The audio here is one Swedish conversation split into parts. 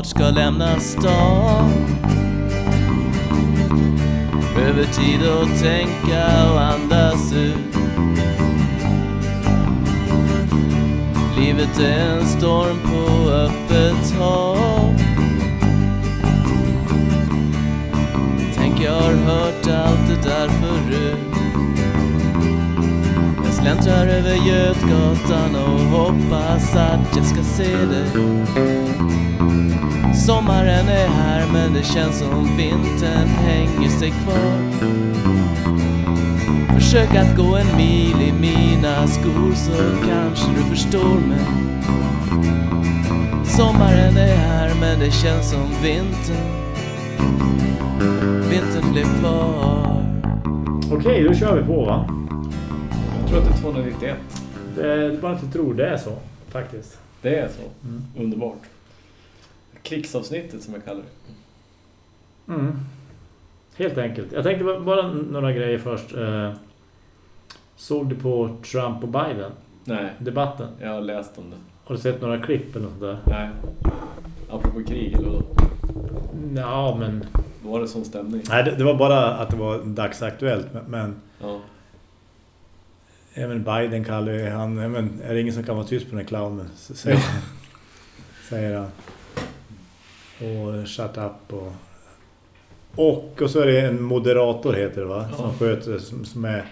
snart ska lämna stan. Behöver tid att tänka och andas ut. Livet är en storm på öppet hav. Tänk jag har hört allt det där förut. Jag släntrar över Götgatan och hoppas att jag ska se dig. Sommaren är här men det känns som vintern hänger sig kvar. Försök att gå en mil i mina skor så kanske du förstår mig. Sommaren är här men det känns som vintern. Vintern blev kvar. Okej, då kör vi på va? Jag tror att det är 291. Det är bara inte tror det är så, faktiskt. Det är så. Underbart. Krigsavsnittet som jag kallar det. Mm. Helt enkelt. Jag tänkte bara- några grejer först. Eh, Såg du på Trump och Biden? Nej, Debatten? jag har läst om det. Har du sett några klipp eller något där? Nej. Apropå krig eller vadå? Ja, men... Var det sån stämning? Nej, det, det var bara att det var dagsaktuellt. Men, men Ja. även Biden kallar ju han... Men, är det ingen som kan vara tyst på den här clownen? Säger, säger han. Och shut up och... Och, och så är det en moderator heter det va? Som Ja. sköter som, som är...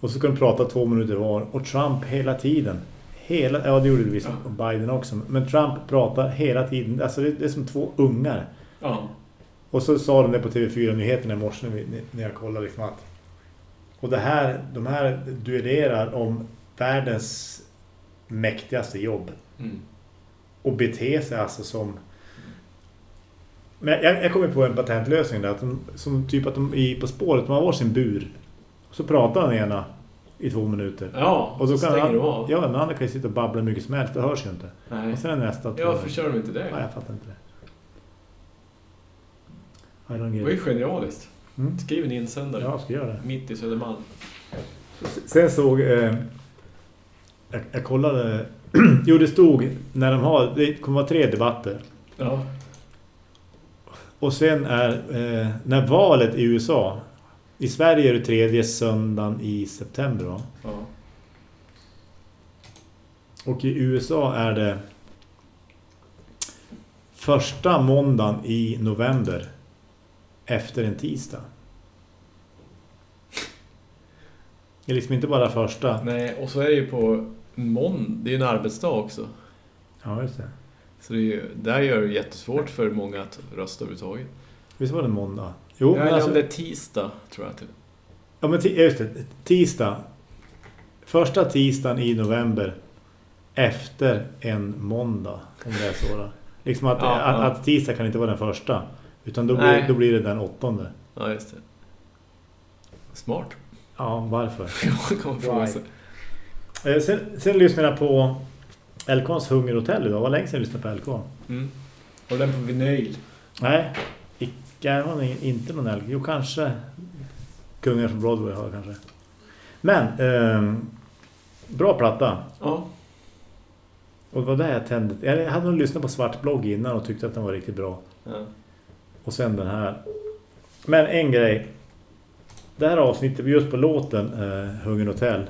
Och så ska de prata två minuter var. Och Trump hela tiden. Hela, ja det gjorde det visst Ja. Biden också. Men Trump pratar hela tiden. Alltså det, det är som två ungar. Ja. Och så sa de det på TV4-nyheterna i morse när, vi, när jag kollade liksom att och det här, de här duellerar om världens mäktigaste jobb Mm. och beter sig alltså som men jag, jag kommer på en patentlösning där att de, som typ att de i på spåret de har var sin bur så pratar den ena i två minuter Ja, och så kan stänger han, av. ja, den andra kan ju sitta och babbla mycket som helst, det hörs ju inte Nej. och sen nästa Ja, varför kör de inte det? Nej, jag fattar inte det Det var ju genialiskt. Mm. Skriv en insändare. Ja, jag ska göra det Mitt i Södermalm. Sen såg eh, jag, jag kollade jo det stod när de har det kommer vara tre debatter Ja. Och sen är eh, när valet i USA i Sverige är det tredje söndagen i september va? ja. och i USA är det första måndagen i november efter en tisdag det är liksom inte bara första Nej, och så är det ju på måndag. Det är ju en arbetsdag också. ja just det Så det är ju, där gör det jättesvårt för många att rösta överhuvudtaget. visst var det måndag jo Ja, men alltså, om det är tisdag, tror jag. Till. Ja men just det, tisdag. Första tisdagen i november efter en måndag om det är så då. Liksom att, Ja, att, ja. att tisdag kan inte vara den första. Utan då blir, då blir det den åttonde. Ja, just det. Smart. Ja, varför? Jag kommer fråga sig. Eh, sen, sen lyssnade jag på LKs Hungerhotell idag. Det var länge sedan jag lyssnade på LK. Mm. Har den på vinyl? Nej, icke, jag har ingen- inte någon LK. Jo, kanske Kungen från Broadway har kanske. Men, ehm, bra platta. Ja. Och det var där jag tände. Jag hade nog lyssnat på Svart blogg innan och tyckte att den var riktigt bra. ja. Och sen den här. Men en grej. Det här avsnittet, just på låten eh, Hungern Hotel.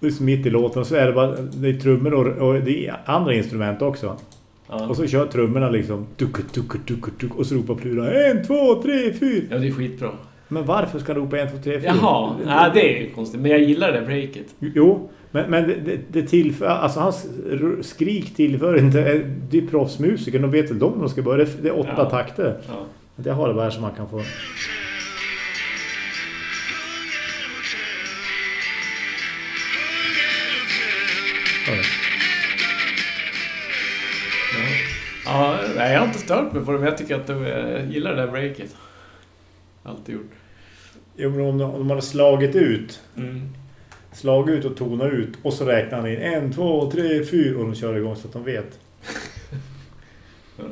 Just mitt i låten så är det bara det är trummor och, och det är andra instrument också. ja. Och så kör trummorna liksom duk, duk, duk, duk, och så ropar Plura en, två, tre, fyra. Ja, det är skitbra. Men varför ska han ropa en, två, tre, fyra? Jaha, ja, det är ju konstigt. Men jag gillar det breaket. Jo, men, men det, det, det tillför, alltså hans skrik tillför inte, det är proffsmusiker, de vet väl de de ska börja, det är, det är åtta Ja. takter. Ja. Det har det bara som man kan få. Ja, nej, jag har inte stört mig på det, men jag tycker att det, jag gillar det där breaket. Alltid gjort. Jo, men om de, om de hade slagit ut, Mm. slagit ut och tonat ut och så räknar han in en, två, tre, fyra och de kör igång så att de vet. Ja.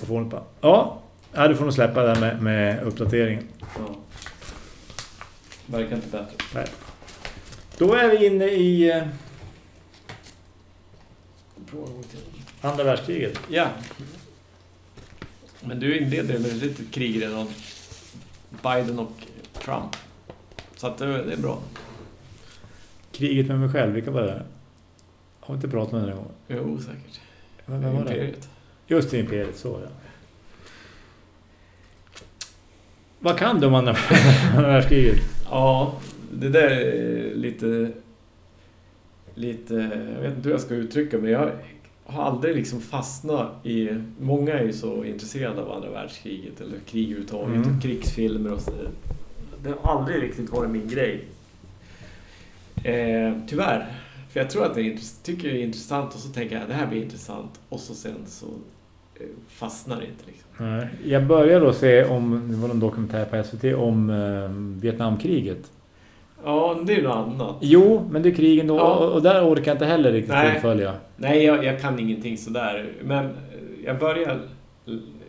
Och får på. Ja, ja, du får nog släppa det där med, med uppdateringen. Ja. Verkar inte bättre. Nej. Då är vi inne i... fråga till. Andra världskriget. Ja. Men du inleder med ett litet krig redan. Biden och Trump. Så att det, det är bra. Kriget med mig själv, vilka var det? Har vi inte pratat med den en gång? Jo, säkert. Men vem var det? Imperiet. Just det, Imperiet, så ja. Vad kan du om andra andra världskriget? Ja, det där är lite... Lite... Jag vet inte hur jag ska uttrycka men jag har aldrig liksom fastnat i... Många är ju så intresserade av andra världskriget eller krig överhuvudtaget Mm. och krigsfilmer och så. Det har aldrig riktigt varit min grej. Eh, tyvärr. För jag tror att det är, tycker det är intressant och så tänker jag det här blir intressant och så sen så eh, fastnar det inte liksom. Nej, Jag började då se om, det var någon dokumentär på SVT om eh, Vietnamkriget. Ja, det är ju något annat. Jo, men det är krigen då, Ja. och, där orkar jag inte heller riktigt Nej. fullfölja. Nej, jag, jag kan ingenting sådär. Men eh, jag började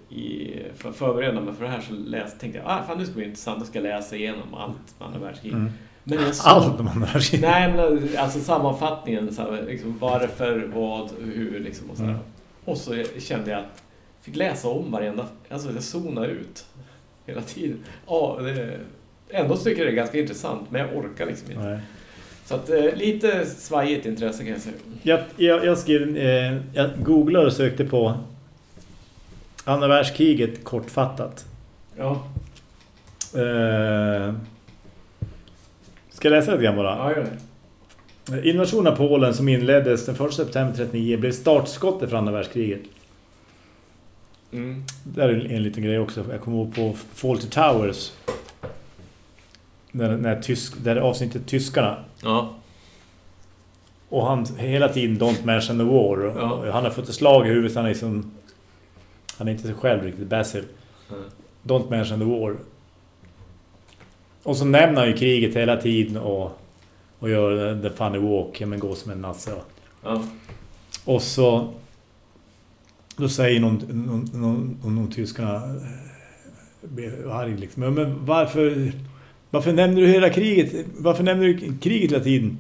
i, för att förbereda mig för det här så läste, tänkte jag ah, fan, det ska bli intressant. Jag ska läsa igenom allt med andra världskriget. Mm. Men jag såg, Allt om andra världskriget. Nej, men alltså sammanfattningen. Så här, liksom, varför, vad, hur liksom. Och så. Mm. och så kände jag att jag fick läsa om varenda... Alltså jag zonade ut hela tiden. Ja, det, ändå tycker jag det är ganska intressant, men jag orkar liksom inte. Nej. Så att, eh, lite svajigt intresse kan jag säga. Jag, jag, jag skrev, eh, jag googlade och sökte på andra världskriget kortfattat. Ja, Eh, ska jag läsa lite grann bara? ja gör det. Invasionen av Polen som inleddes den 1 september 39 blev startskottet för andra världskriget. Mm. Där är en liten grej också. Jag kommer ihåg på Fawlty Towers. När, när tysk, där avsnittet Tyskarna. Ja. Och han hela tiden Don't mention the war. Ja. Han har fått ett slag i huvudet. Han är, liksom, han är inte sig själv riktigt. Basil. Mm. Don't mention the war. Och så nämner han ju kriget hela tiden. Och, och gör the funny walk. Men går som en nasse. Ja. Och så då säger någon, någon, någon, någon, någon tyskarna eh, arg liksom. Men varför varför nämner du hela kriget? Varför nämner du kriget hela tiden?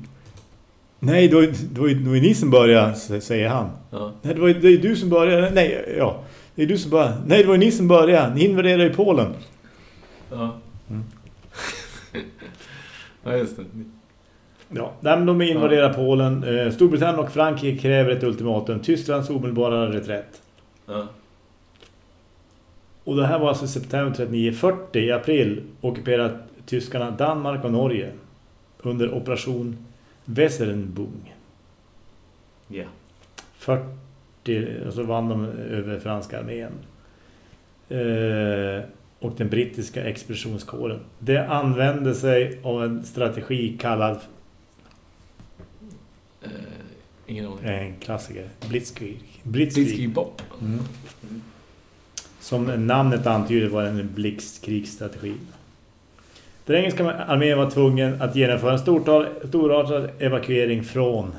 Nej, då, då, då är ni som börjar, säger han. Ja. Nej, det var det är du som börjar. Nej, ja. Det är du som börjar. Nej, det var ni som började. Ni invaderade ju Polen. Ja. Mm. ja, just det. Ja, nej, de invaderar Polen. Eh, Storbritannien och Frankrike kräver ett ultimatum. Tysklands omedelbara reträtt. Ja. Och det här var alltså september 39. 40 i april ockuperat tyskarna Danmark och Norge under operation Weserunbung. Ja. 40, och så vann de över franska armén. Eh, och den brittiska expeditionskåren. Det använde sig av en strategi kallad Eh, ingen aning. en klassiker, Blitzkrieg. Blitzkrieg. Blitzkrieg. Mm. Som namnet antyder var en blixtkrigsstrategi. Den engelska armén var tvungen att genomföra en stortal, storartad evakuering från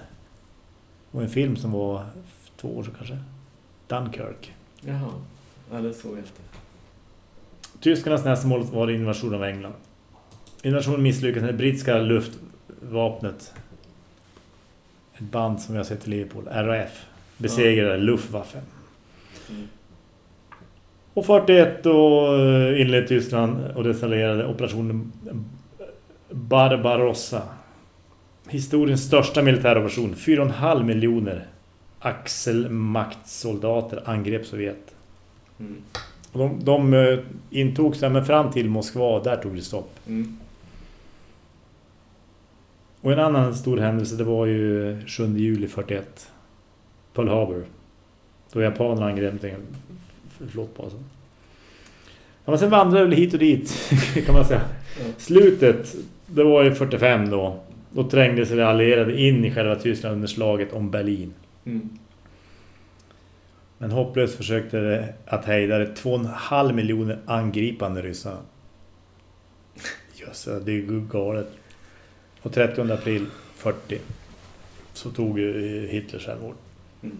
och en film som var två år sedan kanske. Dunkirk. Jaha. Ja, det såg jag inte. Tyskarnas nästa mål var invasion av England. Invasionen misslyckades när det brittiska luftvapnet ett band som har sett i Liverpool, RAF, besegrade Luftwaffe. Mm. Och 41 då inledde Tyskland och destallerade operationen Barbarossa. Historiens största militäroperation. 4,5 miljoner axelmaktsoldater angrep Sovjet. Mm. De, de eh, intog sig men fram till Moskva, där tog det stopp. Mm. Och en annan stor händelse, det var ju 7 juli 41. Pearl Harbor. Då japanerna angrep en flottbasen. Ja, men sen vandrade det hit och dit, kan man säga. Ja. Slutet, det var ju 45 då. Då trängde sig de allierade in i själva Tyskland under slaget om Berlin. Mm. Men hopplöst försökte det att hejda det 2,5 miljoner angripande ryssarna. Jösses, det är ju galet. Och 30 april 40 så tog Hitler självmord. Mm.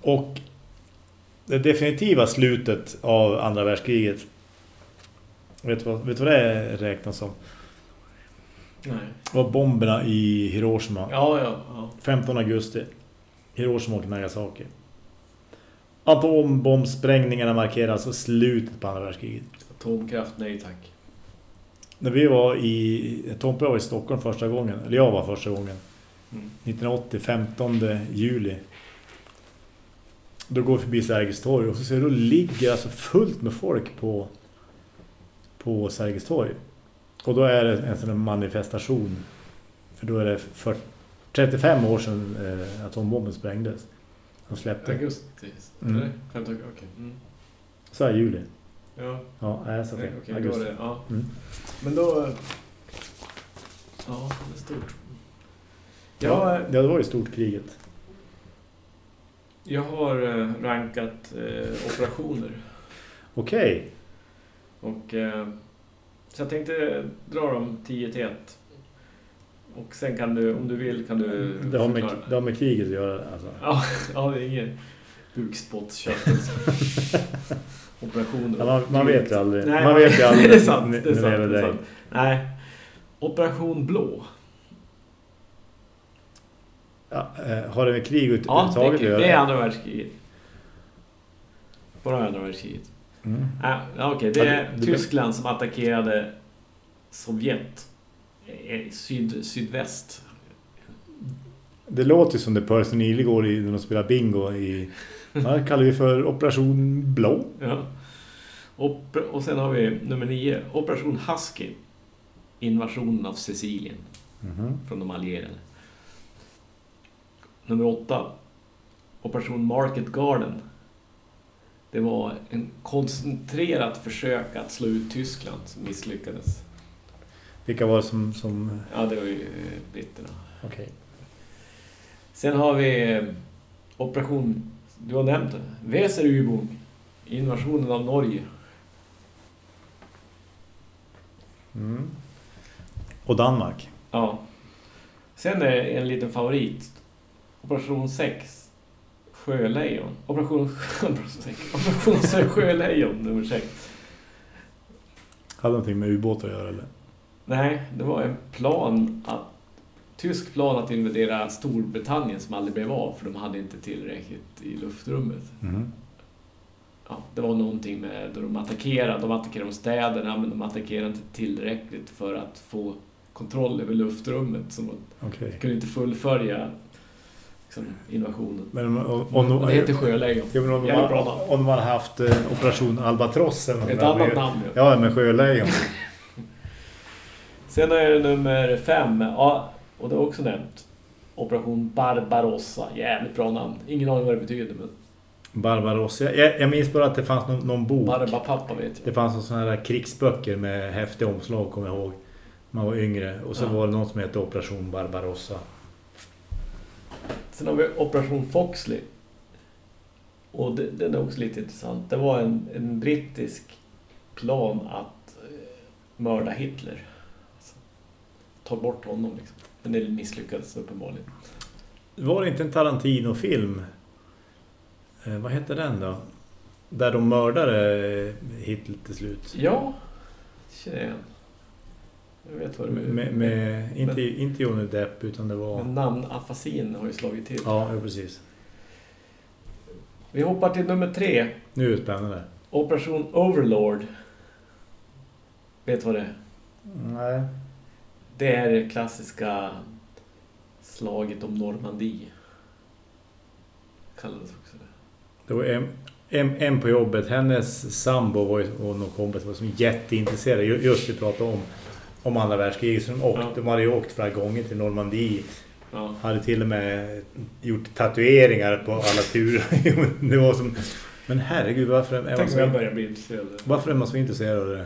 Och det definitiva slutet av andra världskriget vet du vad, vet du vad det räknas som? Nej. Det var bomberna i Hiroshima Ja, ja, ja. 15 augusti. Hiroshima och Nagasaki. Atombombsprängningarna markerar alltså slutet på andra världskriget. Atomkraft, nej tack. När vi var i Tompe var i Stockholm första gången, eller jag var första gången. Mm. 1980, 15 juli. Då går vi förbi Sergels torg och så ser du, ligger alltså fullt med folk på på Sergels torg. Och då är det en sån här manifestation. För då är det för 35 år sedan eh, atombomben sprängdes. De släppte. Augusti. Mm. Eller? 15, okej. Mm. Så är juli. Ja, Ja, jag sa okej, fel. okej, då Augusti. det, ja. Mm. Men då... Ja, det är stort. Ja, ja, det var ju stort kriget. Jag har eh, rankat eh, operationer. Okej. Och, eh, så jag tänkte dra dem 10 till 1. Och sen kan du, om du vill, kan du Det, har med, det har med kriget att göra. Alltså. Ja, ja, det är ingen bukspottkött. Operationer. Ja, man, man vet ju aldrig. Nej, man vet ju aldrig. det är sant. Det är sant, det är sant. Nej. Operation Blå. Ja, eh, har det med krig ut- Ja, det är, överhuvudtaget det är andra världskriget. Bara andra världskriget. Mm. Ja, ja, okej. Det Ja, är det- det- Tyskland som attackerade Sovjet. eh, Syd, sydväst. Det låter ju som det Person Neely går i när de spelar bingo i... Vad kallar vi för Operation Blå? Ja. Och, och sen har vi nummer nio. Operation Husky. Invasionen av Sicilien. Mhm. från de allierade. Nummer åtta. Operation Market Garden. Det var en koncentrerat försök att slå ut Tyskland som misslyckades. Vilka var det som... som... Ja, det var ju eh, britterna. Okej. Sen har vi eh, Operation, du har nämnt det, Weserübung. Invasionen av Norge. Mm. Och Danmark. Ja. Sen är en liten favorit. Operation 6. Sjölejon. Operation, Operation Sjölejon nummer 6. Hade någonting med ubåtar att göra eller? Nej, det var en plan att tysk plan att invadera Storbritannien som aldrig blev av för de hade inte tillräckligt i luftrummet. Mhm. Ja, det var någonting med då de attackerade, de attackerade städerna men de attackerade inte tillräckligt för att få kontroll över luftrummet. Så de kunde inte fullfölja liksom, invasionen. Men om, om, om, Och det heter Sjölejon. Ja, men om, bra om, man hade haft eh, Operation Albatross eller Ett med- annat namn ja. Ja, med sjölejon. Sen är det nummer fem, ja, och det är också nämnt. Operation Barbarossa. Jävligt bra namn. Ingen aning vad det betyder men Barbarossa. Jag, jag minns bara att det fanns någon, någon bok. Barbapappa vet jag. Det fanns någon sån här krigsböcker med häftiga omslag, kommer jag ihåg. Man var yngre. Och så Ja. var det någon som hette Operation Barbarossa. Sen har vi Operation Foxley. Och det, den är också lite intressant. Det var en, en brittisk plan att eh, mörda Hitler. Alltså, ta bort honom liksom. Men det misslyckades uppenbarligen. Var det inte en Tarantino-film? Eh, vad hette den då? Där de mördade eh, Hitler till slut. Ja, känner jag igen. Jag vet vad du Med, med, inte, inte Johnny Depp utan det var... Men namnafasin har ju slagit till. Ja, precis. Vi hoppar till nummer tre. Nu är det spännande. Operation Overlord. Vet vad det är? Nej. Det är det klassiska slaget om Normandie. Kallades också det. Det var en, en, en på jobbet, hennes sambo var och någon kompis var som jätteintresserade. Ju- Just vi pratade om, om andra världskriget. Så de, åkte, Ja. de hade ju åkt flera gånger till Normandie. Ja. Hade till och med gjort tatueringar på alla turer. det var som... Men herregud, varför är, man jag så, börjar bli intresserad. varför är man så intresserad av det?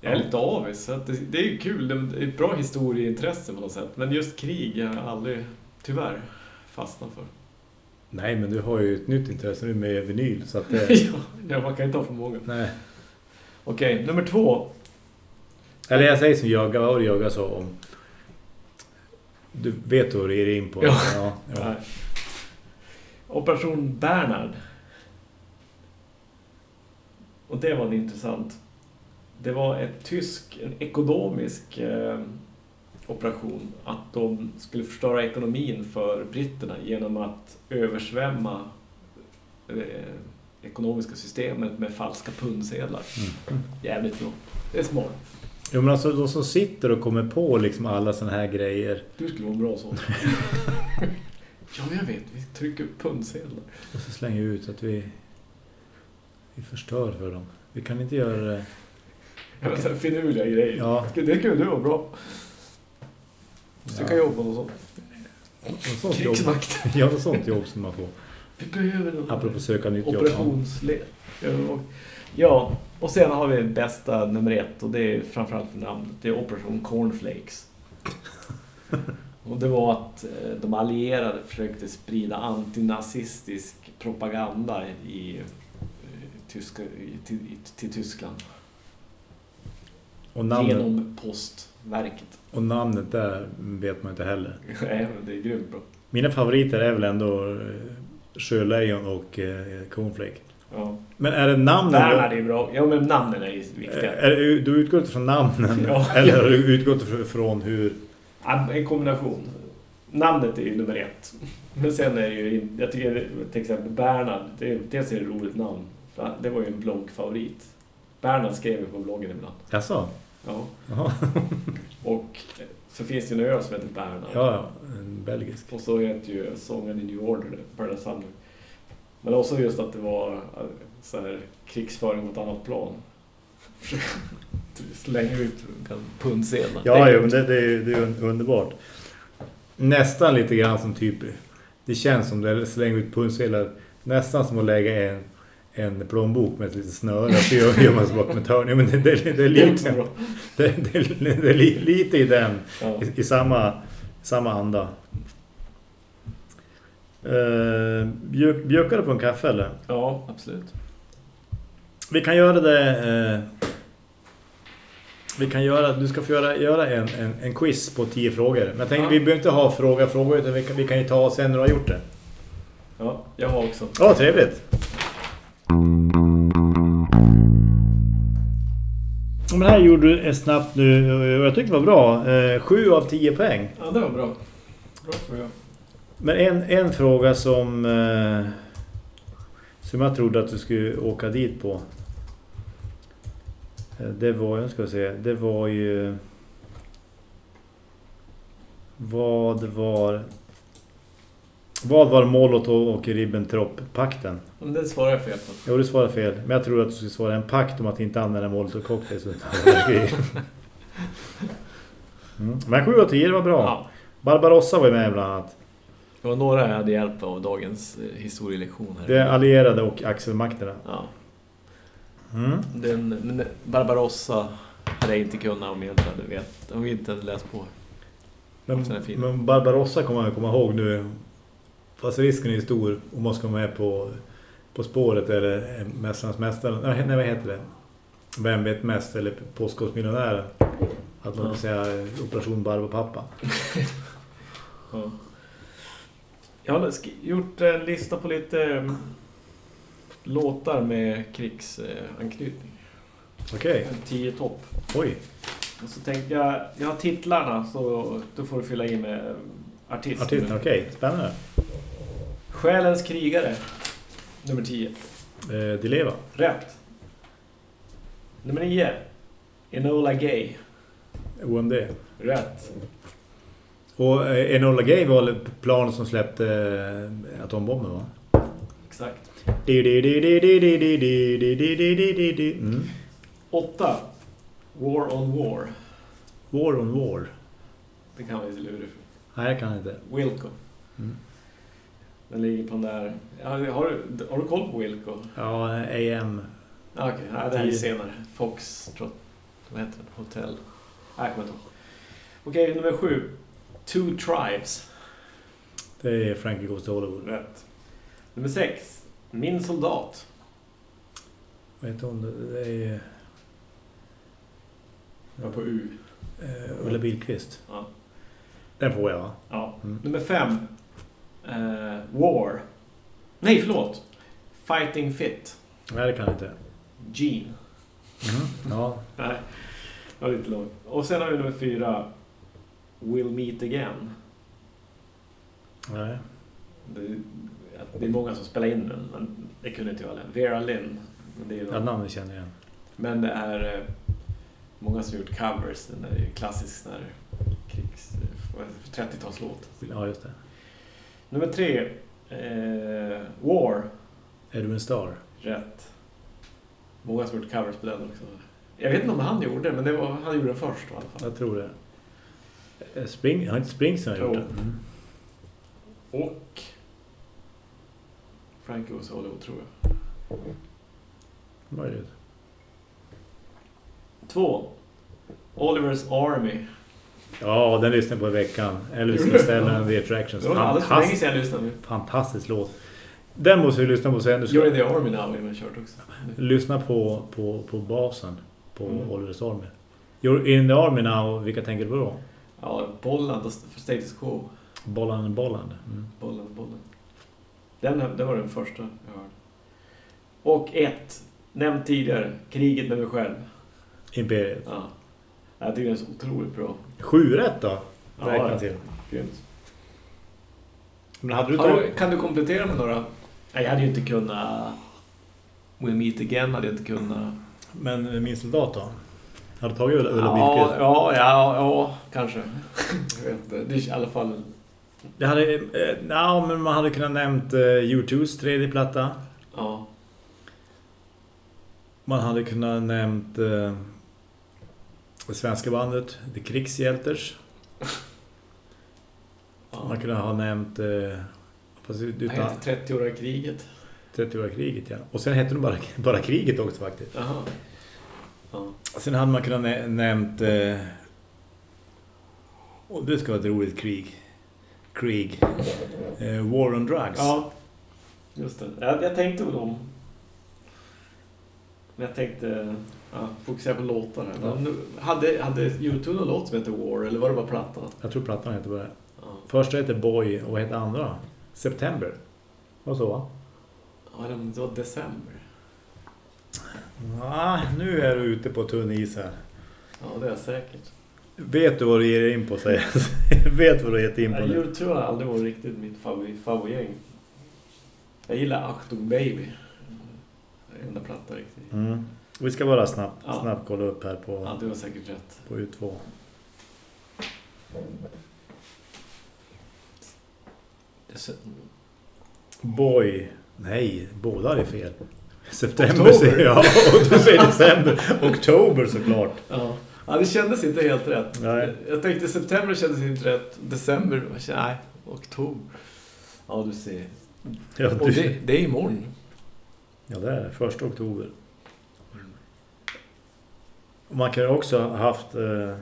Jag är lite avis. Så det, det är kul. Det är ett bra historieintresse på något sätt. Men just krig har jag aldrig, tyvärr, fastnat för. Nej, men du har ju ett nytt intresse nu med vinyl. Så att det, ja, ja, man kan inte ha för många. nej. Okej, nummer två. Eller jag säger som Jögga, vad var det Jögga sa om? Du vet vad du är in på. Ja. ja, ja. Operation Bernhard. Och det var intressant. Det var ett tysk, en ekonomisk eh, operation att de skulle förstöra ekonomin för britterna genom att översvämma eh, ekonomiska systemet med falska pundsedlar. Mm. Jävligt bra. Det är smart. Jo men alltså de som sitter och kommer på liksom alla såna här grejer Du skulle vara bra så. ja, jag vet. Vi trycker upp pundsedlar. och så slänger vi ut att vi, vi förstör för dem. Vi kan inte göra det. Ja, men så finurliga grejer. Ja. Det skulle du vara bra. Söka Ja. jobb och något sånt. Jobb. Ja, något sånt jobb som man får. Vi behöver något. Apropå söka nytt jobb. Operationsled. Ja, och sen har vi bästa nummer ett och det är framförallt för namnet. Det är Operation Cornflakes. Och det var att eh, de allierade försökte sprida antinazistisk propaganda i, eh, tyska, till, till Tyskland. Och namnet, Genom postverket. och namnet där vet man inte heller. Nej, det är grymt bra. Mina favoriter är väl ändå eh, Sjölejon och Cornflake. Ja. Men är det namnen? Bernhard är bra. Ja, men namnen är ju viktiga. Är det, du utgår från namnen? Ja. Eller har du utgått från hur... En kombination. Namnet är ju nummer ett. Men sen är det ju, jag tycker till exempel Bernhard, det är, dels är det ett roligt namn. Det var ju en bloggfavorit. Bernhard skrev ju på bloggen ibland. Jaså? Ja. Jaha. Och så finns det en ö som heter Bernhard. Ja, ja. En belgisk. Och så heter ju sången i New Order, Paradise Summer. Men också just att det var eh, så här, krigsföring mot annat plan. Slänga ut pundsedlar. Ja, jo, men det, det, är, det är un- underbart. Nästan lite grann som typ... Det känns som det slänger ut pundsedlar. Nästan som att lägga en, en plånbok med ett litet snöre. Så gör, gör man så bak med törn. Ja, men det, det, det, är lite, bra. det, det, det är li- lite i den. Ja. I, i samma, samma anda. Uh, bjö, bjökar du på en kaffe eller? ja, absolut. Vi kan göra det... eh, vi kan göra... Du ska få göra, göra en, en, en quiz på tio frågor. Men jag tänker, Ja. vi behöver inte ha fråga frågor utan vi kan, vi kan ju ta sen när du har gjort det. Ja, jag har också. Ja, trevligt. Men det här gjorde du eh, snabbt nu och jag tycker det var bra. Eh, Sju av tio poäng. Ja, det var bra. Bra tror jag. Men en, en fråga som eh, som jag trodde att du skulle åka dit på. Eh, Det var, jag ska se, det var ju vad var vad var Molotov och Ribbentrop-pakten? Det svarar jag fel på. Jo, du svarade fel. Men jag tror att du skulle svara en pakt om att inte använda Molotov-cocktails. mm. Men 7 av 10 det var bra. Ja. Barbarossa var ju med bland annat. Det var några jag hade hjälp av dagens eh, historielektion här. Det är allierade och axelmakterna. Ja. Mm. Den, men Barbarossa hade jag inte kunnat om jag inte hade, vet, om vi inte hade läst på. Men, men Barbarossa kommer man komma ihåg nu. Fast risken är stor om man ska vara med på, på spåret eller Mästarnas mästare. Nej, nej, vad heter det? Vem vet mest? Eller Påskåsmiljonären. Att man Ja. säga Operation Barbapappa. Ja. Jag har gjort en lista på lite mm, låtar med krigsanknytning. Okej, En tio topp. oj. Och så tänkte jag, jag har titlarna så då får du fylla i med mm, artist. Artisten, okej. Spännande. Själens krigare. Nummer 10. Eh, Dileva. Rätt. Nummer 9. Enola Gay. OMD. Rätt. Och Enola Gay var plan som släppte atombomben va? Exakt. Åtta. War on War. War on War. Det kan man ju lura Nej, jag kan inte. Wilco. Mm. Den ligger på den där... Har, du, har du koll på Wilco? Ja, AM. Okej, okay, ja, det här är senare. Fox, tror Vad heter den? Hotell. Nej, jag kommer inte ihåg. Okej, nummer sju. Two Tribes. Det är Frankie Goes to Hollywood. Rätt. Nummer 6. Min soldat. Vad heter hon? Det är Jag på U. eh, Ulla Billqvist. Ja. Den får jag va? ja. Mm. Nummer 5. War. Nej, förlåt. Fighting Fit. Nej, det kan jag inte. Gene. Mm. Ja. Nej, det var lite långt. Och sen har vi nummer fyra. Will Meet Again. Nej. Det, det är många som spelar in den, men det kunde inte jag heller. Vera Lynn. Det är, Ja, namnet känner jag igen. men det är eh, många som har gjort covers. Den är ju klassisk sån här krigs... vad är det för 30-talslåt. Ja, just det. Nummer tre. Eh, War. Edwin Starr. Rätt. Många som har gjort covers på den också. Jag vet inte om han gjorde det, men det var, han gjorde den först i alla fall. Jag tror det. Eh, Spring, har inte Springsteen gjort Jo. det? Mm. Och Frankie was Hollywood, tror jag. Möjligt. Två. Olivers Army. Ja, den lyssnade på i veckan. Elvis? Costello and the Attractions. Fantastisk, jag lyssnade. fantastisk låt. Den måste vi lyssna på sen. Du You're in ska the Army now man kört också. lyssna på, på, på basen på Mm. Oliver's Army. You're in the Army now. Vilka tänker du på då? Ja, Bolland och för Status Quo. Bolland Bolland. Mm. Bolland, Bolland. Den, den var den första jag hörde. Och ett, nämnt tidigare, Kriget med mig själv. Imperiet. Ja. Jag tycker den är så otroligt bra. Sju rätt då. Räkna ja. till. Grymt. Men hade du tagit... du, kan du komplettera med några? Nej, jag hade ju inte kunnat... We'll Meet Again hade jag inte kunnat... Men min soldat då? Har du tagit Ulla, Ulla ja, ja, ja, ja, kanske. jag vet inte. Det är i alla fall... Det hade, eh, ja, men man hade kunnat nämnt eh, U2s tredje platta. Ja. Man hade kunnat nämnt eh, det svenska bandet The Krigshjälters. ja. Man kunde ha nämnt eh, fast utan heter 30-åriga kriget. 30-åriga kriget, ja. Och sen hette det bara, bara kriget också faktiskt. Jaha. Ja. Sen hade man kunnat nä nämnt eh, och det ska vara ett roligt krig. Krig. Eh, War on Drugs. ja, just det. Jag, jag tänkte på dem. Men jag tänkte ja, fokusera på låtar här. Ja. Hade, hade YouTube någon låt som heter War, eller var det bara plattan? Jag tror plattan heter bara det. Ja, Första heter Boy och vad heter andra? September. Vad så va? ja det var december. Ah, nu är du ute på tunn is här. Ja, det är jag säkert. Vet du vad du ger in på säger jag. Vet vad du gett in på Ja, nu. YouTube har aldrig varit riktigt mitt favorit, favoritgäng. Jag gillar Achtung Baby. Enda platta riktigt. Mm. Vi ska bara snabbt, Ja. snabbt kolla upp här på, Ja, du har säkert rätt. på U2. Det är så- Boy. Nej, båda är fel. September Oktober. jag. Och du säger december. Oktober såklart. Ja. ja, det kändes inte helt rätt. Nej. Jag tänkte september kändes inte rätt. December, nej, oktober. Ja, du ser. Ja, Och du, det, det är imorgon. ja det är det. Första oktober. Och Man kan ju också ha haft, eh,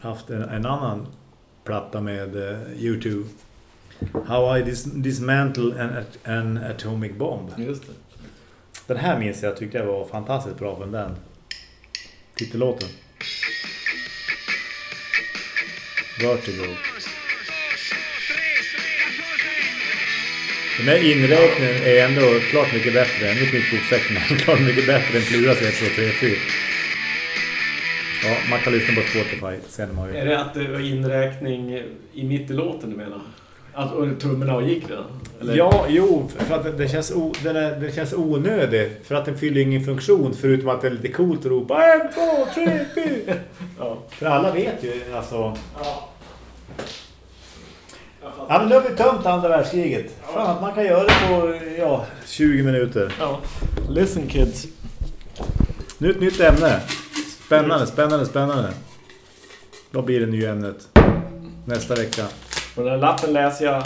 haft en, en annan platta med eh, U2. How I dis dismantle an, an atomic bomb. Just det. Den här minns jag tyckte jag var fantastiskt bra från den. Titellåten. Vertigo. Den här inräkningen är ändå klart mycket bättre. Ännu mitt provsäck, men klart mycket bättre än Pluras 1, 2, 3, 4. Ja, man kan lyssna på Spotify sen man Är det att det var inräkning i mitt i låten du menar? Att och tummen avgick redan? Eller? Ja, jo, för att det- känns, o, den, är, den känns onödig. För att den fyller ingen funktion förutom att det är lite coolt att ropa en, två, tre, fyra. Ja. För alla vet ju alltså. ja. Ja men nu har vi tömt andra världskriget. Fan att man kan göra det på ja, 20 minuter. ja. Listen kids. Nu ett nytt ämne. Spännande, spännande, spännande. Vad blir det nya ämnet? Nästa vecka. På den här lappen läser jag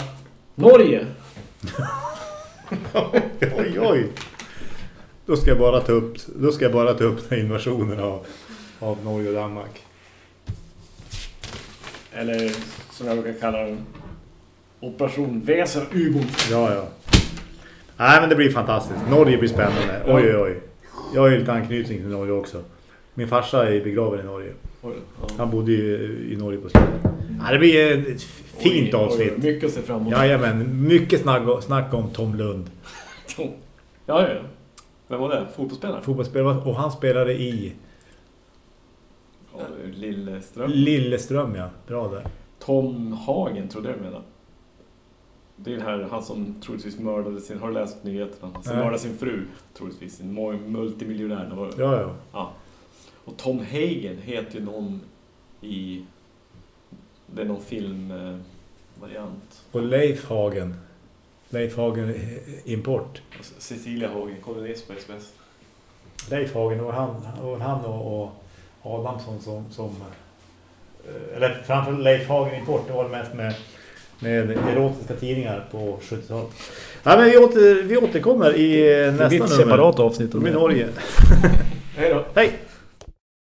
Norge. oj, oj. Då ska jag bara ta upp, då ska jag bara ta upp invasionen av, av Norge och Danmark. Eller som jag brukar kalla den. Operation Weser ubåt. Ja, ja. Nej, men det blir fantastiskt. Norge blir spännande. Oj, oj, oj. Jag har ju lite anknytning till Norge också. Min farsa är begraven i Norge. Han bodde ju i Norge på slutet. Ja, det blir ett fint Oj, oj, avsnitt. Mycket att se fram emot. Jajamän, mycket snack, snack om Tom Lund. Ja, ja. Vem var det? Fotbollsspelare? Fotbollsspelare och han spelade i... Ja, Lilleström. Lilleström, ja. Bra där. Tom Hagen, tror jag du menar. Det är den här, han som troligtvis mördade sin... Har du läst nyheterna? Han som mördade sin fru, troligtvis. En multimiljonär. Det var, Ja, ja. Ja. Och Tom Hagen heter ju någon i... Det är någon filmvariant. Och Leif Hagen. Leif Hagen Import. Och Cecilia Hagen, kolumnist på Express. Leif Hagen och han, och han och, och Adamsson som, som eh, eller framför Leif Hagen Import det var det mest med, med erotiska tidningar på 70-talet. Ja, men vi, åter, vi återkommer i eh, Det nästa blir ett nummer. separat avsnitt Det om blir det. Norge. Hej då! Hej!